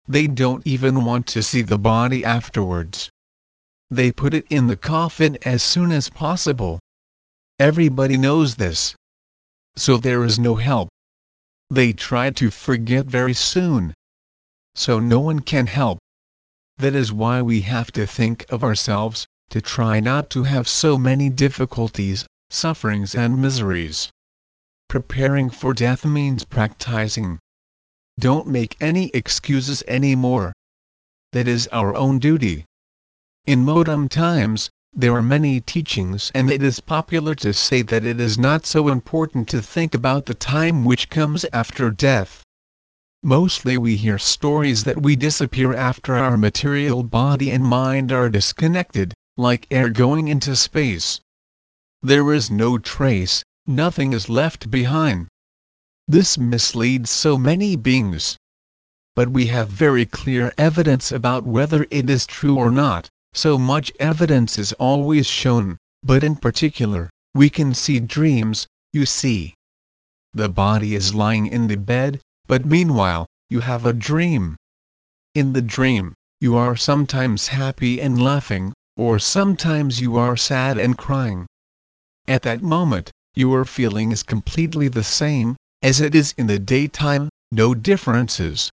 [SPEAKER 3] They don't even want to see the body afterwards. They put it in the coffin as soon as possible. Everybody knows this. So there is no help. They try to forget very soon. So no one can help. That is why we have to think of ourselves, to try not to have so many difficulties, sufferings and miseries. Preparing for death means practicing. Don't make any excuses anymore. That is our own duty. In modern times, there are many teachings and it is popular to say that it is not so important to think about the time which comes after death. Mostly we hear stories that we disappear after our material body and mind are disconnected, like air going into space. There is no trace, nothing is left behind. This misleads so many beings. But we have very clear evidence about whether it is true or not, so much evidence is always shown, but in particular, we can see dreams, you see. The body is lying in the bed, but meanwhile, you have a dream. In the dream, you are sometimes happy and laughing, or sometimes you are sad and crying. At that moment, your feeling is completely the same, as it is in the daytime, no differences.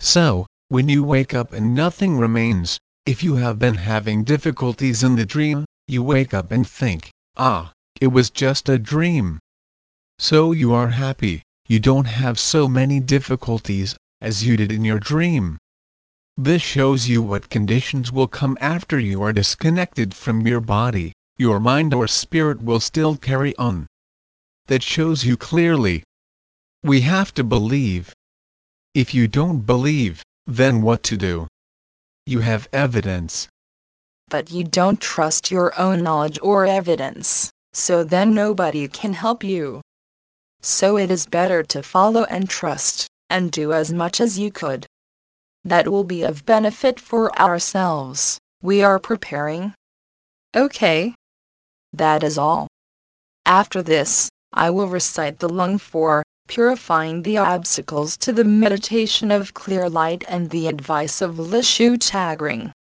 [SPEAKER 3] So, when you wake up and nothing remains, if you have been having difficulties in the dream, you wake up and think, ah, it was just a dream. So you are happy, you don't have so many difficulties, as you did in your dream. This shows you what conditions will come after you are disconnected from your body, your mind or spirit will still carry on. That shows you clearly. We have to believe. If you don't believe, then what to do? You have evidence.
[SPEAKER 1] But you don't trust your own knowledge or evidence, so then nobody can help you. So it is better to follow and trust, and do as much as you could that will be of benefit for ourselves. We are preparing. Okay. That is all. After this, I will recite the lung for purifying the obstacles to the meditation of clear light and the advice of Lishu Chagring.